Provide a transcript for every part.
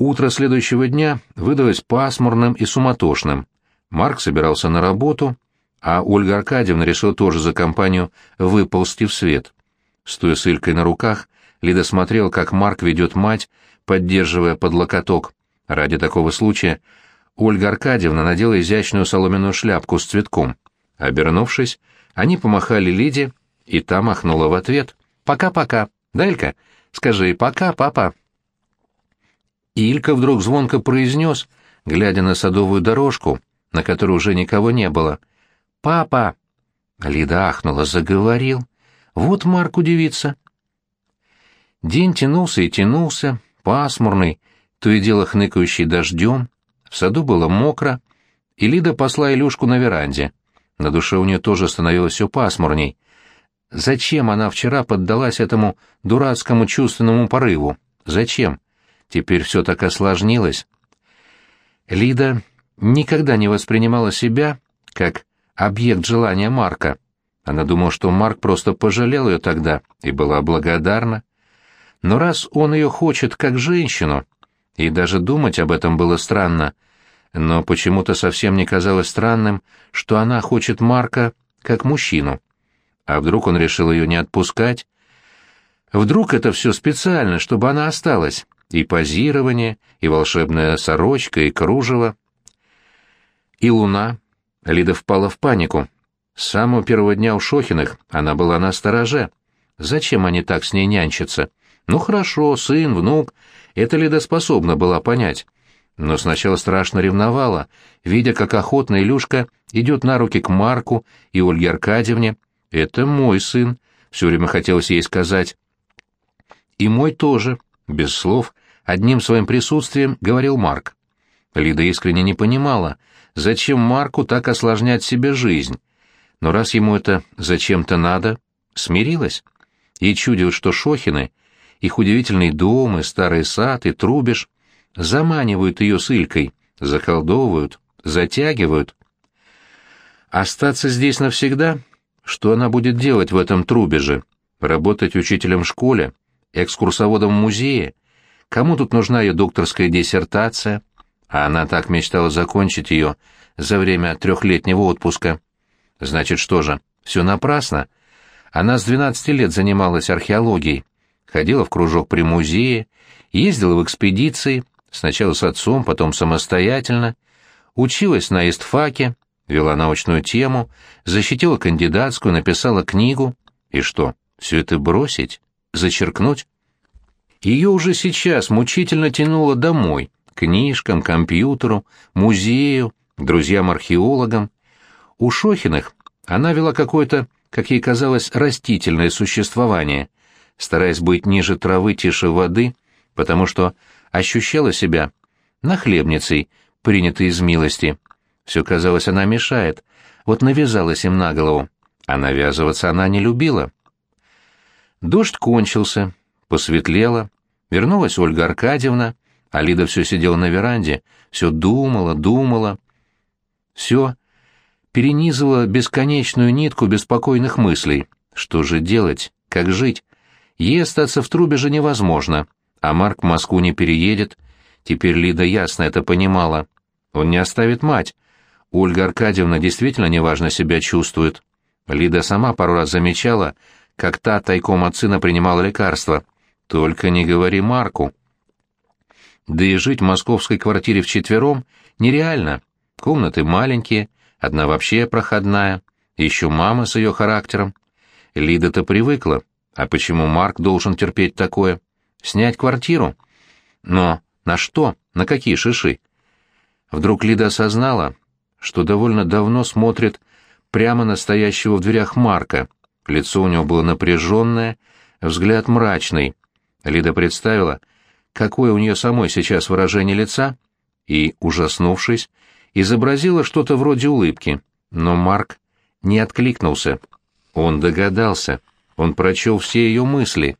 Утро следующего дня выдалось пасмурным и суматошным. Марк собирался на работу, а Ольга Аркадьевна решила тоже за компанию выползти в свет. Стоя с Илькой на руках, Лида смотрела, как Марк ведет мать, поддерживая под локоток. Ради такого случая Ольга Аркадьевна надела изящную соломенную шляпку с цветком. Обернувшись, они помахали Лиде, и та махнула в ответ. «Пока-пока. Далька, скажи «пока, папа». Илька вдруг звонко произнес, глядя на садовую дорожку, на которой уже никого не было. «Папа!» Лида ахнула, заговорил. «Вот Марк удивится». День тянулся и тянулся, пасмурный, то и дело хныкающий дождем. В саду было мокро, и Лида посла Илюшку на веранде. На душе у нее тоже становилось все пасмурней. Зачем она вчера поддалась этому дурацкому чувственному порыву? Зачем? Теперь все так осложнилось. Лида никогда не воспринимала себя как объект желания Марка. Она думала, что Марк просто пожалел ее тогда и была благодарна. Но раз он ее хочет как женщину, и даже думать об этом было странно, но почему-то совсем не казалось странным, что она хочет Марка как мужчину. А вдруг он решил ее не отпускать? Вдруг это все специально, чтобы она осталась? И позирование, и волшебная сорочка, и кружево. И луна. Лида впала в панику. С самого первого дня у Шохиных она была на стороже. Зачем они так с ней нянчатся? Ну хорошо, сын, внук, это Лида способна была понять. Но сначала страшно ревновала, видя, как охотно Илюшка идет на руки к Марку и Ольге Аркадьевне. «Это мой сын», — все время хотелось ей сказать. «И мой тоже», — без слов, одним своим присутствием говорил Марк. Лида искренне не понимала, зачем Марку так осложнять себе жизнь. Но раз ему это зачем-то надо, смирилась. И чудилось, что Шохины, их удивительный дом, и старый сад, и трубеж заманивают ее с Илькой, заколдовывают, затягивают. Остаться здесь навсегда? Что она будет делать в этом трубеже? Работать учителем в школе? Экскурсоводом в музее? Кому тут нужна ее докторская диссертация? А она так мечтала закончить ее за время трехлетнего отпуска. Значит, что же, все напрасно? Она с двенадцати лет занималась археологией, ходила в кружок при музее, ездила в экспедиции, сначала с отцом, потом самостоятельно, училась на истфаке, вела научную тему, защитила кандидатскую, написала книгу. И что, все это бросить? Зачеркнуть? Ее уже сейчас мучительно тянуло домой, книжкам, компьютеру, музею, друзьям-археологам. У Шохиных она вела какое-то, как ей казалось, растительное существование, стараясь быть ниже травы, тише воды, потому что ощущала себя нахлебницей, принятой из милости. Все казалось, она мешает, вот навязалась им на голову, а навязываться она не любила. Дождь кончился, посветлело, вернулась Ольга Аркадьевна, а Лида все сидела на веранде, все думала, думала. Все перенизывала бесконечную нитку беспокойных мыслей. Что же делать? Как жить? Ей остаться в трубе же невозможно, а Марк в Москву не переедет. Теперь Лида ясно это понимала. Он не оставит мать. Ольга Аркадьевна действительно неважно себя чувствует. Лида сама пару раз замечала, как та тайком от сына принимала лекарства. Только не говори Марку. Да и жить в московской квартире вчетвером нереально. Комнаты маленькие, одна вообще проходная, еще мама с ее характером. Лида-то привыкла. А почему Марк должен терпеть такое? Снять квартиру? Но на что? На какие шиши? Вдруг Лида осознала, что довольно давно смотрит прямо на стоящего в дверях Марка. Лицо у него было напряженное, взгляд мрачный. Лида представила, какое у нее самой сейчас выражение лица, и, ужаснувшись, изобразила что-то вроде улыбки. Но Марк не откликнулся. Он догадался. Он прочел все ее мысли.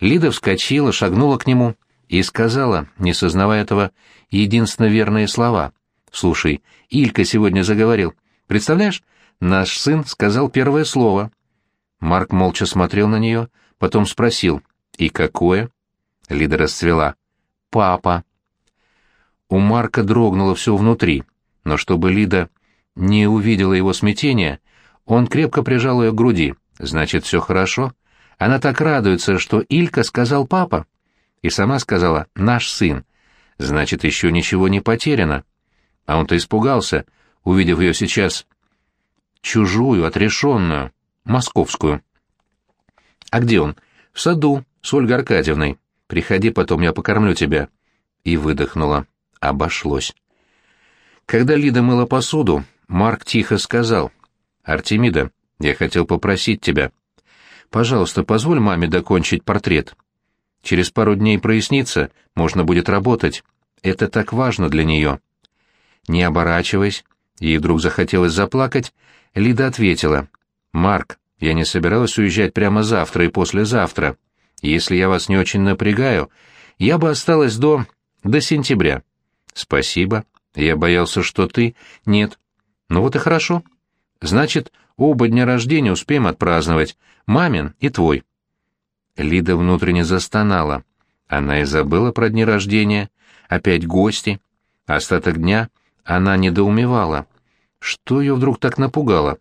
Лида вскочила, шагнула к нему и сказала, не сознавая этого, единственно верные слова. «Слушай, Илька сегодня заговорил. Представляешь, наш сын сказал первое слово». Марк молча смотрел на нее, потом спросил — «И какое?» Лида расцвела. «Папа». У Марка дрогнуло все внутри, но чтобы Лида не увидела его смятения, он крепко прижал ее к груди. «Значит, все хорошо?» Она так радуется, что Илька сказал папа. И сама сказала «наш сын». Значит, еще ничего не потеряно. А он-то испугался, увидев ее сейчас чужую, отрешенную, московскую. «А где он?» «В саду, с Ольгой Аркадьевной. Приходи потом, я покормлю тебя». И выдохнула. Обошлось. Когда Лида мыла посуду, Марк тихо сказал. «Артемида, я хотел попросить тебя. Пожалуйста, позволь маме докончить портрет. Через пару дней прояснится, можно будет работать. Это так важно для нее». Не оборачиваясь, ей вдруг захотелось заплакать, Лида ответила. «Марк, я не собиралась уезжать прямо завтра и послезавтра. Если я вас не очень напрягаю, я бы осталась до... до сентября». «Спасибо. Я боялся, что ты...» «Нет». «Ну вот и хорошо. Значит, оба дня рождения успеем отпраздновать. Мамин и твой». Лида внутренне застонала. Она и забыла про дни рождения. Опять гости. Остаток дня она недоумевала. Что ее вдруг так напугало?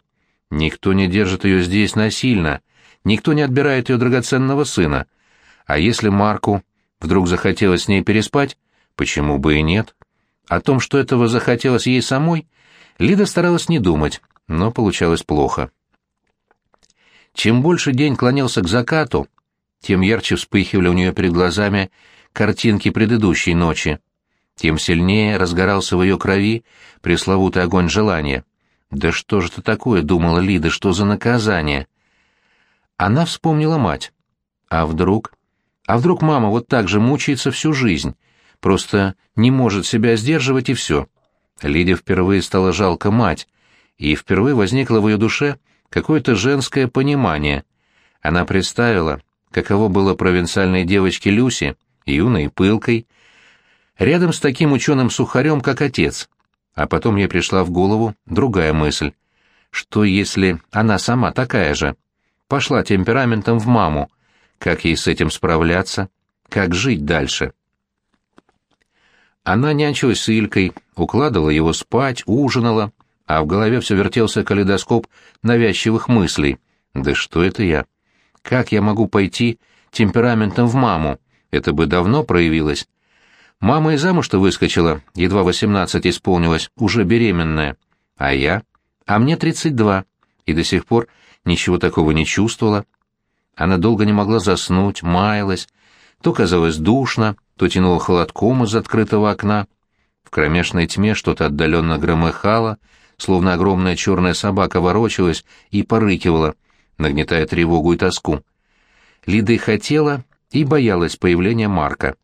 Никто не держит ее здесь насильно, никто не отбирает ее драгоценного сына. А если Марку вдруг захотелось с ней переспать, почему бы и нет? О том, что этого захотелось ей самой, Лида старалась не думать, но получалось плохо. Чем больше день клонился к закату, тем ярче вспыхивали у нее перед глазами картинки предыдущей ночи, тем сильнее разгорался в ее крови пресловутый огонь желания. «Да что же это такое?» — думала Лида, — «что за наказание?» Она вспомнила мать. А вдруг? А вдруг мама вот так же мучается всю жизнь, просто не может себя сдерживать и все? Лиде впервые стало жалко мать, и впервые возникло в ее душе какое-то женское понимание. Она представила, каково было провинциальной девочке Люси, юной пылкой, рядом с таким ученым-сухарем, как отец. А потом ей пришла в голову другая мысль. Что если она сама такая же? Пошла темпераментом в маму. Как ей с этим справляться? Как жить дальше? Она нянчилась с Илькой, укладывала его спать, ужинала, а в голове все вертелся калейдоскоп навязчивых мыслей. «Да что это я? Как я могу пойти темпераментом в маму? Это бы давно проявилось. Мама и замуж-то выскочила, едва восемнадцать исполнилось, уже беременная. А я? А мне тридцать два. И до сих пор ничего такого не чувствовала. Она долго не могла заснуть, маялась. То казалось душно, то тянуло холодком из открытого окна. В кромешной тьме что-то отдаленно громыхало, словно огромная черная собака ворочалась и порыкивала, нагнетая тревогу и тоску. Лида и хотела, и боялась появления Марка.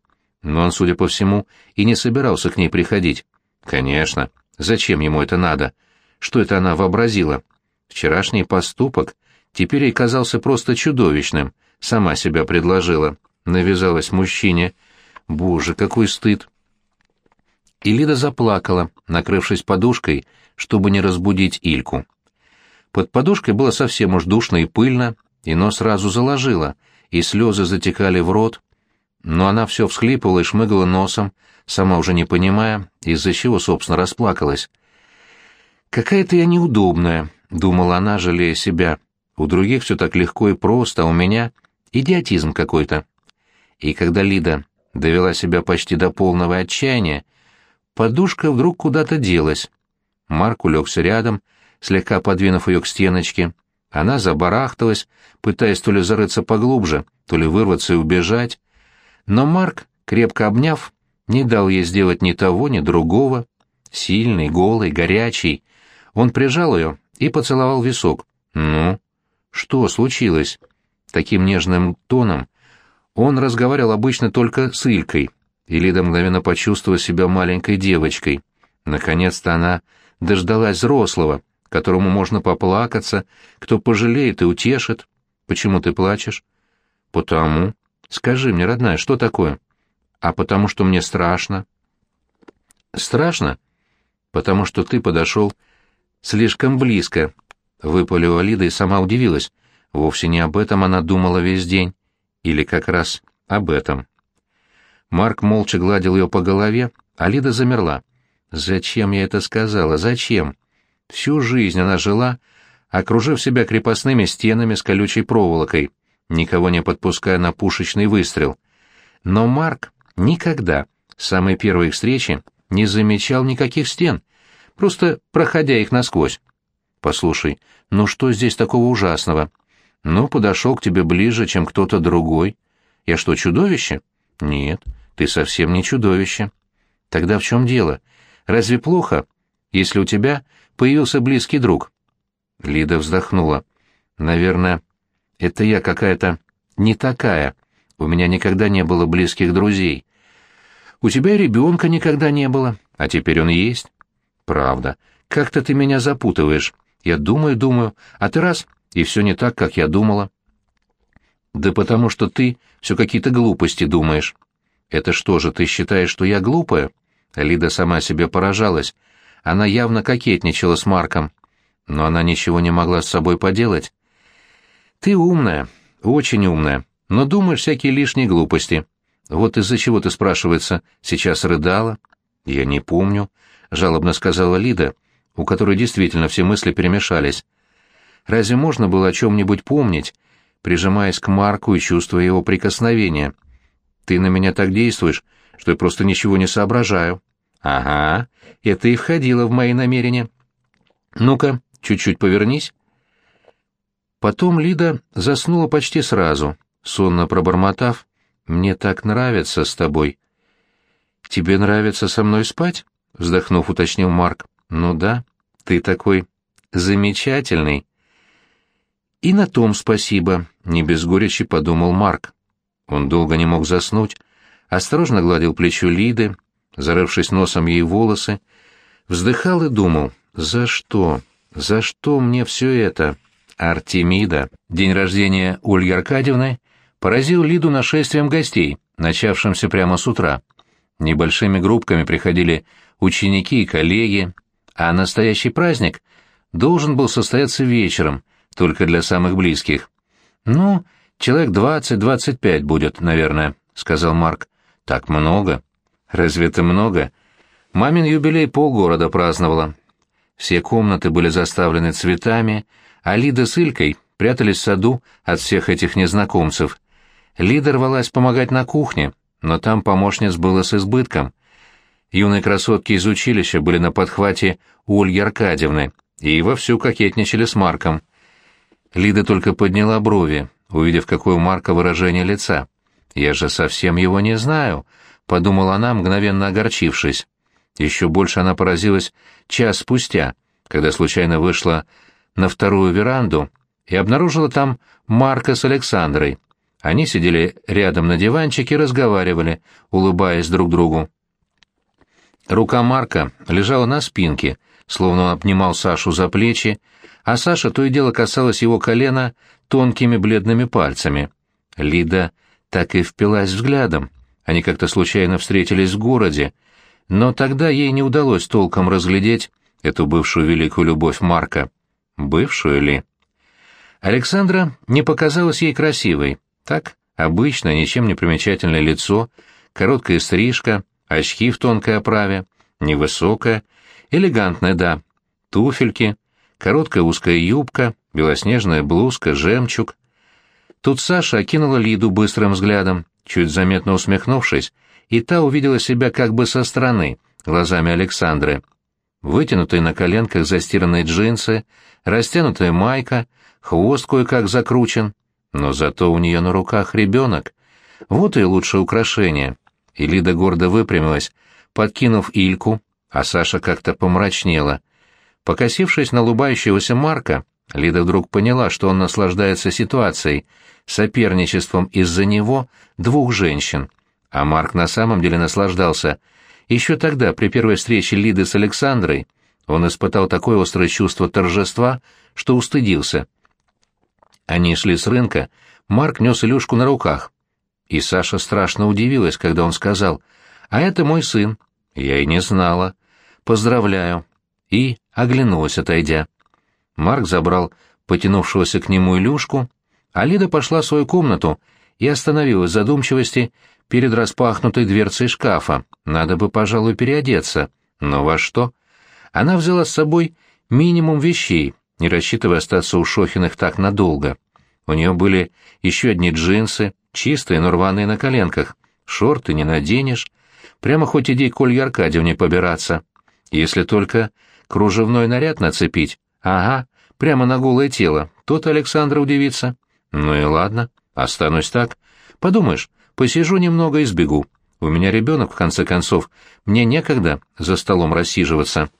Но он, судя по всему, и не собирался к ней приходить. Конечно. Зачем ему это надо? Что это она вообразила? Вчерашний поступок теперь ей казался просто чудовищным. Сама себя предложила. Навязалась мужчине. Боже, какой стыд! И Лида заплакала, накрывшись подушкой, чтобы не разбудить Ильку. Под подушкой было совсем уж душно и пыльно, и нос сразу заложила, и слезы затекали в рот, но она все всхлипывала и шмыгала носом, сама уже не понимая, из-за чего, собственно, расплакалась. «Какая-то я неудобная», — думала она, жалея себя. «У других все так легко и просто, а у меня идиотизм какой-то». И когда Лида довела себя почти до полного отчаяния, подушка вдруг куда-то делась. Марк улегся рядом, слегка подвинув ее к стеночке. Она забарахталась, пытаясь то ли зарыться поглубже, то ли вырваться и убежать. Но Марк, крепко обняв, не дал ей сделать ни того, ни другого. Сильный, голый, горячий. Он прижал ее и поцеловал висок. «Ну? Что случилось?» Таким нежным тоном он разговаривал обычно только с Илькой, и Лида мгновенно почувствовала себя маленькой девочкой. Наконец-то она дождалась взрослого, которому можно поплакаться, кто пожалеет и утешит. «Почему ты плачешь?» «Потому», Скажи мне, родная, что такое? А потому что мне страшно. Страшно? Потому что ты подошел слишком близко. Выпалила Лида и сама удивилась. Вовсе не об этом она думала весь день. Или как раз об этом. Марк молча гладил ее по голове, а Лида замерла. Зачем я это сказала? Зачем? Всю жизнь она жила, окружив себя крепостными стенами с колючей проволокой, никого не подпуская на пушечный выстрел. Но Марк никогда, с самой первой встречи, не замечал никаких стен, просто проходя их насквозь. «Послушай, ну что здесь такого ужасного? Ну, подошел к тебе ближе, чем кто-то другой. Я что, чудовище?» «Нет, ты совсем не чудовище». «Тогда в чем дело? Разве плохо, если у тебя появился близкий друг?» Лида вздохнула. «Наверное, это я какая-то не такая. У меня никогда не было близких друзей. У тебя ребенка никогда не было, а теперь он есть. Правда. Как-то ты меня запутываешь. Я думаю, думаю, а ты раз, и все не так, как я думала. Да потому что ты все какие-то глупости думаешь. Это что же, ты считаешь, что я глупая? Лида сама себе поражалась. Она явно кокетничала с Марком. Но она ничего не могла с собой поделать. Ты умная, очень умная, но думаешь всякие лишние глупости. Вот из-за чего ты, спрашивается, сейчас рыдала? Я не помню, жалобно сказала Лида, у которой действительно все мысли перемешались. Разве можно было о чем-нибудь помнить, прижимаясь к Марку и чувствуя его прикосновения? Ты на меня так действуешь, что я просто ничего не соображаю. Ага, это и входило в мои намерения. Ну-ка, чуть-чуть повернись. Потом Лида заснула почти сразу, сонно пробормотав, «Мне так нравится с тобой». «Тебе нравится со мной спать?» — вздохнув, уточнил Марк. «Ну да, ты такой замечательный». «И на том спасибо», — не без горечи подумал Марк. Он долго не мог заснуть, осторожно гладил плечо Лиды, зарывшись носом ей волосы, вздыхал и думал, «За что? За что мне все это?» Артемида. День рождения Ольги Аркадьевны поразил Лиду нашествием гостей, начавшимся прямо с утра. Небольшими группками приходили ученики и коллеги, а настоящий праздник должен был состояться вечером, только для самых близких. «Ну, человек двадцать-двадцать пять будет, наверное», — сказал Марк. «Так много». «Разве это много?» Мамин юбилей полгорода праздновала. Все комнаты были заставлены цветами, а Лида с Илькой прятались в саду от всех этих незнакомцев. Лида рвалась помогать на кухне, но там помощниц было с избытком. Юные красотки из училища были на подхвате у Ольги Аркадьевны и вовсю кокетничали с Марком. Лида только подняла брови, увидев, какое у Марка выражение лица. «Я же совсем его не знаю», — подумала она, мгновенно огорчившись. Еще больше она поразилась час спустя, когда случайно вышла на вторую веранду и обнаружила там Марка с Александрой, они сидели рядом на диванчике и разговаривали, улыбаясь друг другу. Рука Марка лежала на спинке, словно он обнимал Сашу за плечи, а Саша то и дело касалась его колена тонкими бледными пальцами. Лида так и впилась взглядом. Они как-то случайно встретились в городе, но тогда ей не удалось толком разглядеть эту бывшую великую любовь Марка. Бывшую ли? Александра не показалась ей красивой, так, обычное, ничем не примечательное лицо, короткая стрижка, очки в тонкой оправе, невысокая, элегантная, да, туфельки, короткая узкая юбка, белоснежная блузка, жемчуг. Тут Саша окинула Лиду быстрым взглядом, чуть заметно усмехнувшись, и та увидела себя как бы со стороны, глазами Александры. Вытянутые на коленках застиранные джинсы, растянутая майка, хвост кое-как закручен, но зато у нее на руках ребенок. Вот и лучшее украшение. И Лида гордо выпрямилась, подкинув Ильку, а Саша как-то помрачнела. Покосившись на лубающегося Марка, Лида вдруг поняла, что он наслаждается ситуацией, соперничеством из-за него двух женщин. А Марк на самом деле наслаждался. Еще тогда, при первой встрече Лиды с Александрой, он испытал такое острое чувство торжества, что устыдился — они шли с рынка, Марк нес Илюшку на руках. И Саша страшно удивилась, когда он сказал, «А это мой сын». Я и не знала. «Поздравляю». И оглянулась, отойдя. Марк забрал потянувшегося к нему Илюшку, а Лида пошла в свою комнату и остановилась в задумчивости перед распахнутой дверцей шкафа. Надо бы, пожалуй, переодеться. Но во что? Она взяла с собой минимум вещей, не рассчитывая остаться у Шохиных так надолго. У нее были еще одни джинсы, чистые, но рваные на коленках. Шорты не наденешь. Прямо хоть иди к Ольге Аркадьевне побираться. Если только кружевной наряд нацепить. Ага, прямо на голое тело. Тот Александра удивится. Ну и ладно, останусь так. Подумаешь, посижу немного и сбегу. У меня ребенок, в конце концов. Мне некогда за столом рассиживаться.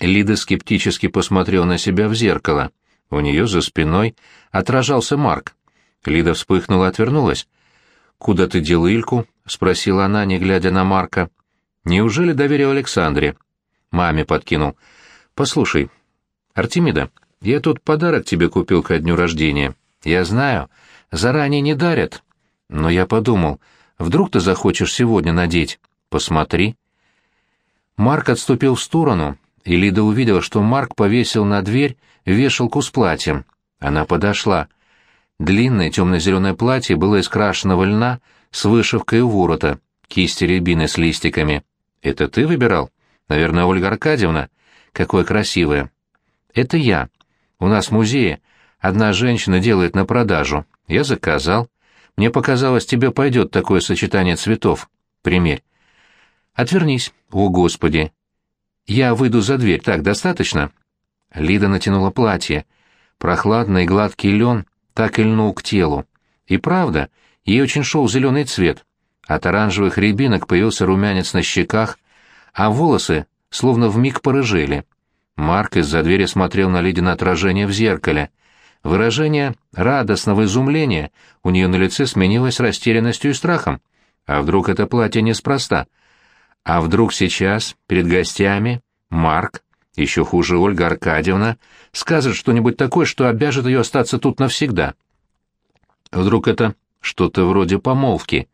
Лида скептически посмотрела на себя в зеркало. У нее за спиной отражался Марк. Лида вспыхнула и отвернулась. «Куда ты дел Ильку?» — спросила она, не глядя на Марка. «Неужели доверил Александре?» Маме подкинул. «Послушай, Артемида, я тут подарок тебе купил ко дню рождения. Я знаю, заранее не дарят. Но я подумал, вдруг ты захочешь сегодня надеть? Посмотри». Марк отступил в сторону, и Лида увидела, что Марк повесил на дверь вешалку с платьем. Она подошла. Длинное темно-зеленое платье было из крашеного льна с вышивкой у ворота, кисти рябины с листиками. «Это ты выбирал? Наверное, Ольга Аркадьевна? Какое красивое!» «Это я. У нас в музее одна женщина делает на продажу. Я заказал. Мне показалось, тебе пойдет такое сочетание цветов. Примерь». «Отвернись. О, Господи!» «Я выйду за дверь. Так, достаточно?» Лида натянула платье. Прохладный гладкий лен так и льнул к телу. И правда, ей очень шел зеленый цвет. От оранжевых рябинок появился румянец на щеках, а волосы словно вмиг порыжели. Марк из-за двери смотрел на Лидина отражение в зеркале. Выражение радостного изумления у нее на лице сменилось растерянностью и страхом. А вдруг это платье неспроста? А вдруг сейчас, перед гостями, Марк еще хуже Ольга Аркадьевна скажет что-нибудь такое, что обяжет ее остаться тут навсегда. Вдруг это что-то вроде помолвки.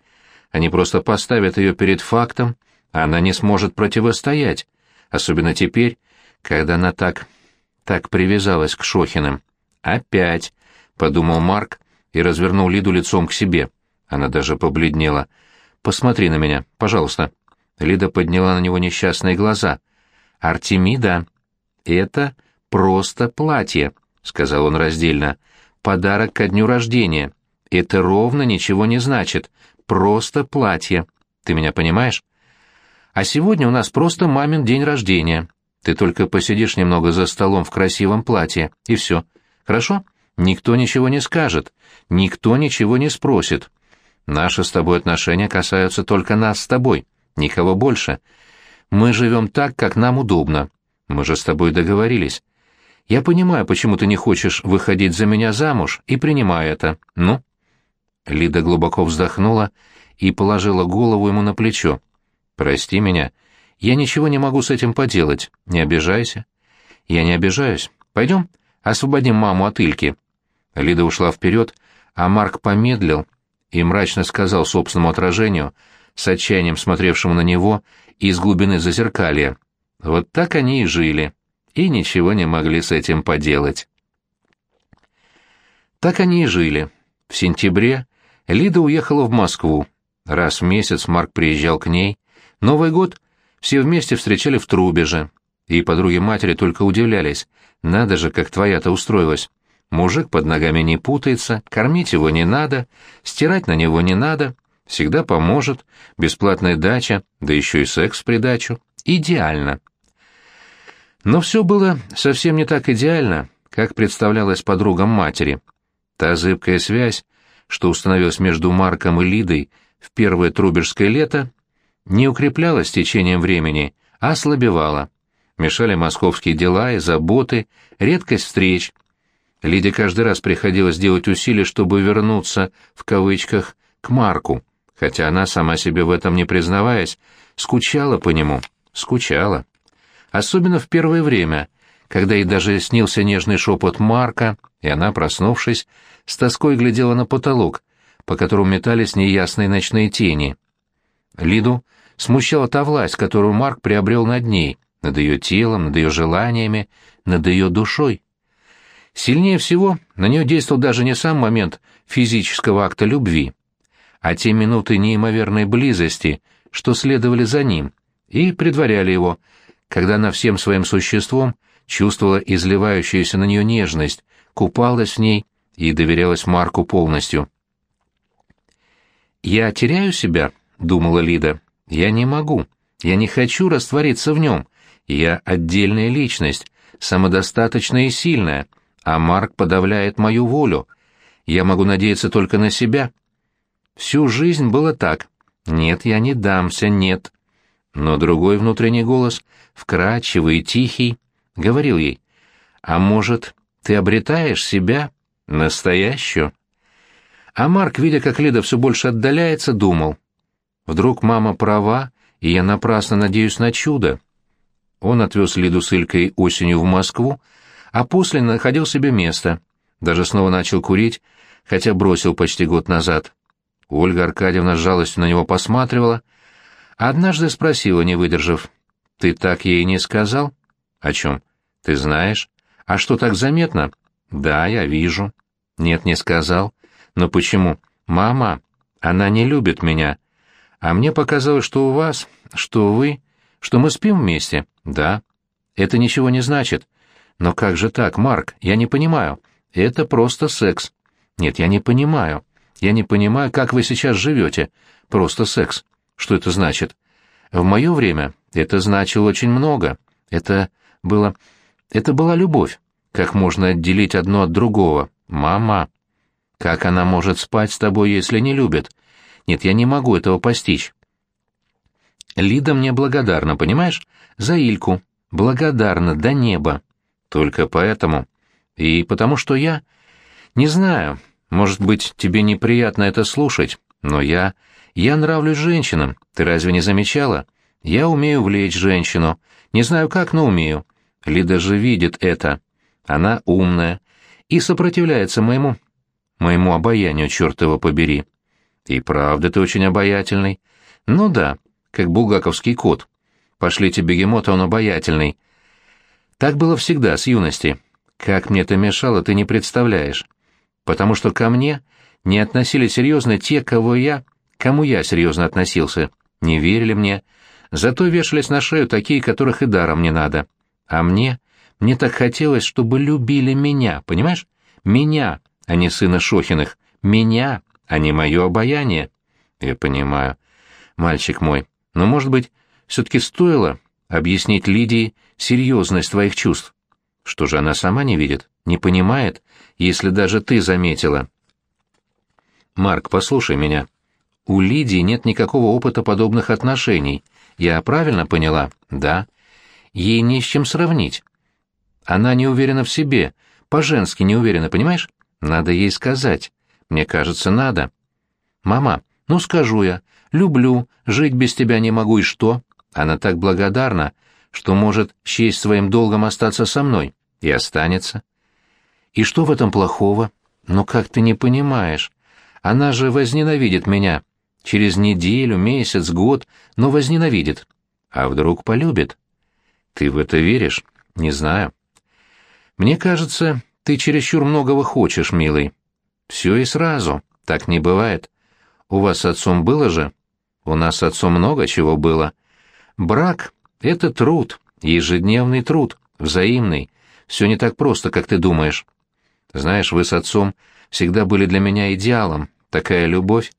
Они просто поставят ее перед фактом, а она не сможет противостоять, особенно теперь, когда она так... так привязалась к Шохиным. «Опять», — подумал Марк и развернул Лиду лицом к себе. Она даже побледнела. «Посмотри на меня, пожалуйста». Лида подняла на него несчастные глаза. «Артемида», «Это просто платье», — сказал он раздельно. «Подарок ко дню рождения. Это ровно ничего не значит. Просто платье. Ты меня понимаешь? А сегодня у нас просто мамин день рождения. Ты только посидишь немного за столом в красивом платье, и все. Хорошо? Никто ничего не скажет. Никто ничего не спросит. Наши с тобой отношения касаются только нас с тобой, никого больше. Мы живем так, как нам удобно. Мы же с тобой договорились. Я понимаю, почему ты не хочешь выходить за меня замуж, и принимаю это. Ну?» Лида глубоко вздохнула и положила голову ему на плечо. «Прости меня. Я ничего не могу с этим поделать. Не обижайся». «Я не обижаюсь. Пойдем, освободим маму от Ильки». Лида ушла вперед, а Марк помедлил и мрачно сказал собственному отражению, с отчаянием смотревшему на него из глубины зазеркалья. Вот так они и жили, и ничего не могли с этим поделать. Так они и жили. В сентябре Лида уехала в Москву. Раз в месяц Марк приезжал к ней. Новый год все вместе встречали в Трубеже. И подруги матери только удивлялись. Надо же, как твоя-то устроилась. Мужик под ногами не путается, кормить его не надо, стирать на него не надо, всегда поможет, бесплатная дача, да еще и секс в придачу. Идеально. Но все было совсем не так идеально, как представлялось подругам матери. Та зыбкая связь, что установилась между Марком и Лидой в первое трубежское лето, не укреплялась с течением времени, а ослабевала. Мешали московские дела и заботы, редкость встреч. Лиде каждый раз приходилось делать усилия, чтобы вернуться, в кавычках, к Марку, хотя она, сама себе в этом не признаваясь, скучала по нему, скучала особенно в первое время, когда ей даже снился нежный шепот Марка, и она, проснувшись, с тоской глядела на потолок, по которому метались неясные ночные тени. Лиду смущала та власть, которую Марк приобрел над ней, над ее телом, над ее желаниями, над ее душой. Сильнее всего на нее действовал даже не сам момент физического акта любви, а те минуты неимоверной близости, что следовали за ним, и предваряли его, когда она всем своим существом чувствовала изливающуюся на нее нежность, купалась в ней и доверялась Марку полностью. «Я теряю себя», — думала Лида. «Я не могу. Я не хочу раствориться в нем. Я отдельная личность, самодостаточная и сильная, а Марк подавляет мою волю. Я могу надеяться только на себя. Всю жизнь было так. Нет, я не дамся, нет. Но другой внутренний голос, вкрадчивый и тихий, говорил ей, «А может, ты обретаешь себя настоящую?» А Марк, видя, как Лида все больше отдаляется, думал, «Вдруг мама права, и я напрасно надеюсь на чудо». Он отвез Лиду с Илькой осенью в Москву, а после находил себе место. Даже снова начал курить, хотя бросил почти год назад. Ольга Аркадьевна с жалостью на него посматривала, однажды спросила, не выдержав, «Ты так ей не сказал?» «О чем?» «Ты знаешь?» «А что так заметно?» «Да, я вижу». «Нет, не сказал». «Но почему?» «Мама, она не любит меня. А мне показалось, что у вас, что вы, что мы спим вместе». «Да». «Это ничего не значит». «Но как же так, Марк? Я не понимаю. Это просто секс». «Нет, я не понимаю. Я не понимаю, как вы сейчас живете. Просто секс. Что это значит?» «В мое время это значило очень много. Это было... Это была любовь. Как можно отделить одно от другого? Мама!» Как она может спать с тобой, если не любит? Нет, я не могу этого постичь. Лида мне благодарна, понимаешь? За Ильку. Благодарна до неба. Только поэтому. И потому что я... Не знаю, может быть, тебе неприятно это слушать, но я... Я нравлюсь женщинам, ты разве не замечала? Я умею влечь женщину. Не знаю как, но умею. Лида же видит это. Она умная и сопротивляется моему моему обаянию, черт его побери. И правда ты очень обаятельный. Ну да, как булгаковский кот. Пошлите бегемота, он обаятельный. Так было всегда, с юности. Как мне это мешало, ты не представляешь. Потому что ко мне не относили серьезно те, кого я, кому я серьезно относился. Не верили мне. Зато вешались на шею такие, которых и даром не надо. А мне, мне так хотелось, чтобы любили меня, понимаешь? Меня, а не сына Шохиных, меня, а не мое обаяние. Я понимаю. Мальчик мой, но, может быть, все-таки стоило объяснить Лидии серьезность твоих чувств? Что же она сама не видит, не понимает, если даже ты заметила? Марк, послушай меня. У Лидии нет никакого опыта подобных отношений. Я правильно поняла? Да. Ей не с чем сравнить. Она не уверена в себе, по-женски не уверена, понимаешь? Надо ей сказать. Мне кажется, надо. Мама, ну скажу я. Люблю, жить без тебя не могу, и что? Она так благодарна, что может счесть своим долгом остаться со мной. И останется. И что в этом плохого? Ну как ты не понимаешь? Она же возненавидит меня. Через неделю, месяц, год, но возненавидит. А вдруг полюбит? Ты в это веришь? Не знаю. Мне кажется, ты чересчур многого хочешь, милый. Все и сразу. Так не бывает. У вас с отцом было же? У нас с отцом много чего было. Брак — это труд, ежедневный труд, взаимный. Все не так просто, как ты думаешь. Знаешь, вы с отцом всегда были для меня идеалом, такая любовь.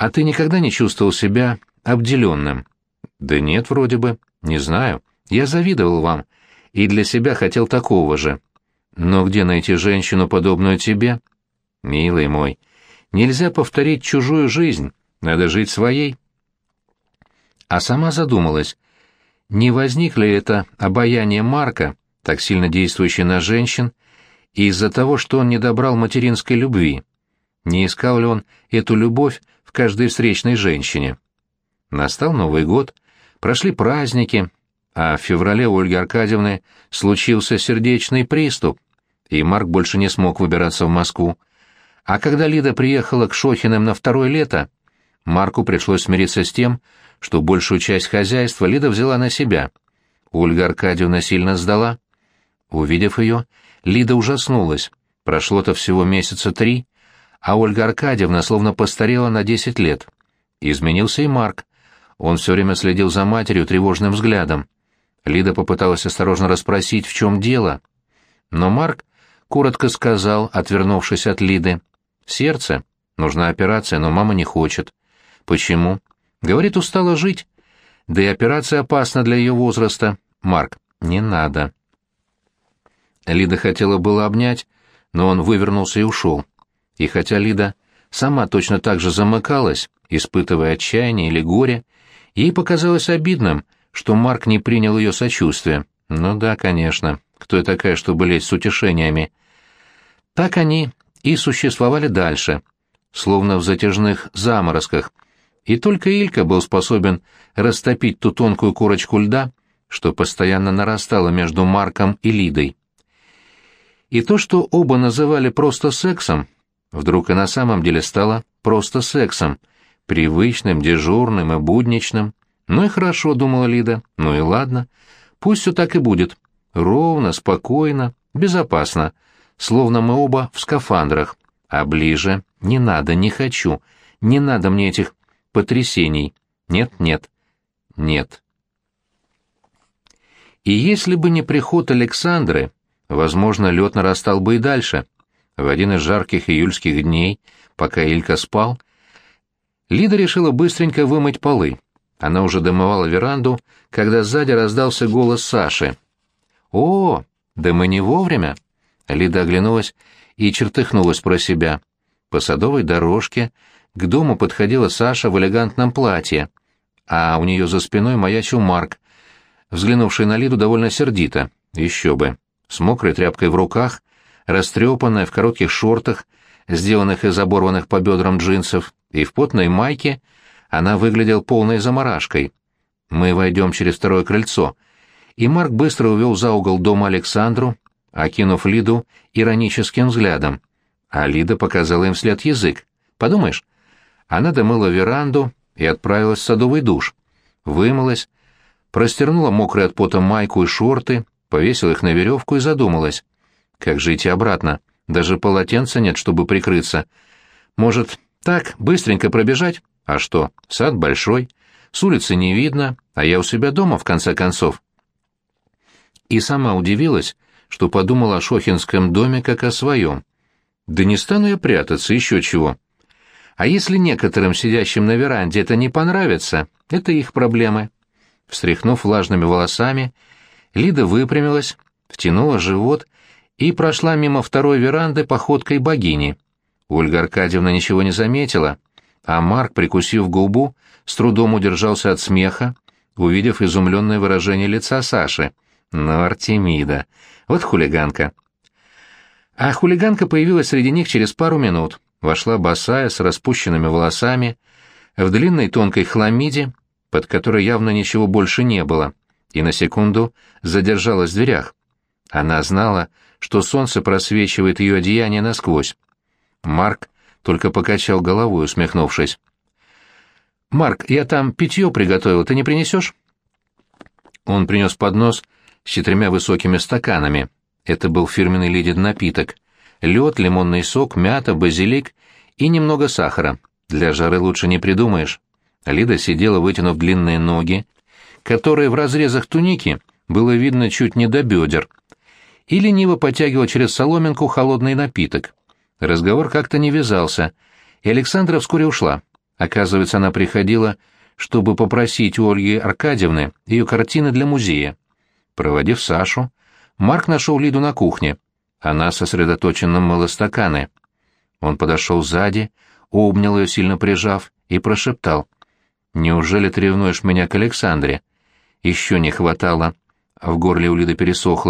А ты никогда не чувствовал себя обделенным? Да нет, вроде бы. Не знаю. Я завидовал вам и для себя хотел такого же. Но где найти женщину, подобную тебе? Милый мой, нельзя повторить чужую жизнь, надо жить своей. А сама задумалась, не возник ли это обаяние Марка, так сильно действующее на женщин, из-за того, что он не добрал материнской любви? Не искал ли он эту любовь в каждой встречной женщине? Настал Новый год, прошли праздники, а в феврале у Ольги Аркадьевны случился сердечный приступ, и Марк больше не смог выбираться в Москву. А когда Лида приехала к Шохиным на второе лето, Марку пришлось смириться с тем, что большую часть хозяйства Лида взяла на себя. Ольга Аркадьевна сильно сдала. Увидев ее, Лида ужаснулась. Прошло-то всего месяца три, а Ольга Аркадьевна словно постарела на десять лет. Изменился и Марк. Он все время следил за матерью тревожным взглядом. Лида попыталась осторожно расспросить, в чем дело. Но Марк коротко сказал, отвернувшись от Лиды. «Сердце. Нужна операция, но мама не хочет». «Почему?» «Говорит, устала жить. Да и операция опасна для ее возраста. Марк, не надо». Лида хотела было обнять, но он вывернулся и ушел. И хотя Лида сама точно так же замыкалась, испытывая отчаяние или горе, ей показалось обидным, что Марк не принял ее сочувствие. Ну да, конечно, кто я такая, чтобы лезть с утешениями? Так они и существовали дальше, словно в затяжных заморозках, и только Илька был способен растопить ту тонкую корочку льда, что постоянно нарастало между Марком и Лидой. И то, что оба называли просто сексом, вдруг и на самом деле стало просто сексом, привычным, дежурным и будничным. Ну и хорошо, думала Лида, ну и ладно, пусть все так и будет. Ровно, спокойно, безопасно, словно мы оба в скафандрах. А ближе не надо, не хочу, не надо мне этих потрясений. Нет, нет, нет. И если бы не приход Александры, Возможно, лед нарастал бы и дальше. В один из жарких июльских дней, пока Илька спал, Лида решила быстренько вымыть полы. Она уже домывала веранду, когда сзади раздался голос Саши. «О, да мы не вовремя!» Лида оглянулась и чертыхнулась про себя. По садовой дорожке к дому подходила Саша в элегантном платье, а у нее за спиной маячил Марк, взглянувший на Лиду довольно сердито. Еще бы с мокрой тряпкой в руках, растрепанная в коротких шортах, сделанных из оборванных по бедрам джинсов, и в потной майке, она выглядела полной заморашкой. Мы войдем через второе крыльцо, и Марк быстро увел за угол дома Александру, окинув Лиду ироническим взглядом. А Лида показала им вслед язык. Подумаешь, она домыла веранду и отправилась в садовый душ. Вымылась, простернула мокрые от пота майку и шорты, повесила их на веревку и задумалась. Как же идти обратно? Даже полотенца нет, чтобы прикрыться. Может, так, быстренько пробежать? А что, сад большой, с улицы не видно, а я у себя дома, в конце концов. И сама удивилась, что подумала о Шохинском доме как о своем. Да не стану я прятаться, еще чего. А если некоторым сидящим на веранде это не понравится, это их проблемы. Встряхнув влажными волосами, Лида выпрямилась, втянула живот и прошла мимо второй веранды походкой богини. Ольга Аркадьевна ничего не заметила, а Марк, прикусив губу, с трудом удержался от смеха, увидев изумленное выражение лица Саши. Ну, Артемида, вот хулиганка. А хулиганка появилась среди них через пару минут, вошла босая, с распущенными волосами, в длинной тонкой хламиде, под которой явно ничего больше не было и на секунду задержалась в дверях. Она знала, что солнце просвечивает ее одеяние насквозь. Марк только покачал головой, усмехнувшись. «Марк, я там питье приготовил, ты не принесешь?» Он принес поднос с четырьмя высокими стаканами. Это был фирменный Лидин напиток. Лед, лимонный сок, мята, базилик и немного сахара. Для жары лучше не придумаешь. Лида сидела, вытянув длинные ноги, которые в разрезах туники было видно чуть не до бедер, и лениво потягивал через соломинку холодный напиток. Разговор как-то не вязался, и Александра вскоре ушла. Оказывается, она приходила, чтобы попросить у Ольги Аркадьевны ее картины для музея. Проводив Сашу, Марк нашел Лиду на кухне. Она сосредоточенно мыла стаканы. Он подошел сзади, обнял ее, сильно прижав, и прошептал. «Неужели ты ревнуешь меня к Александре? Еще не хватало. В горле у Лиды пересохло.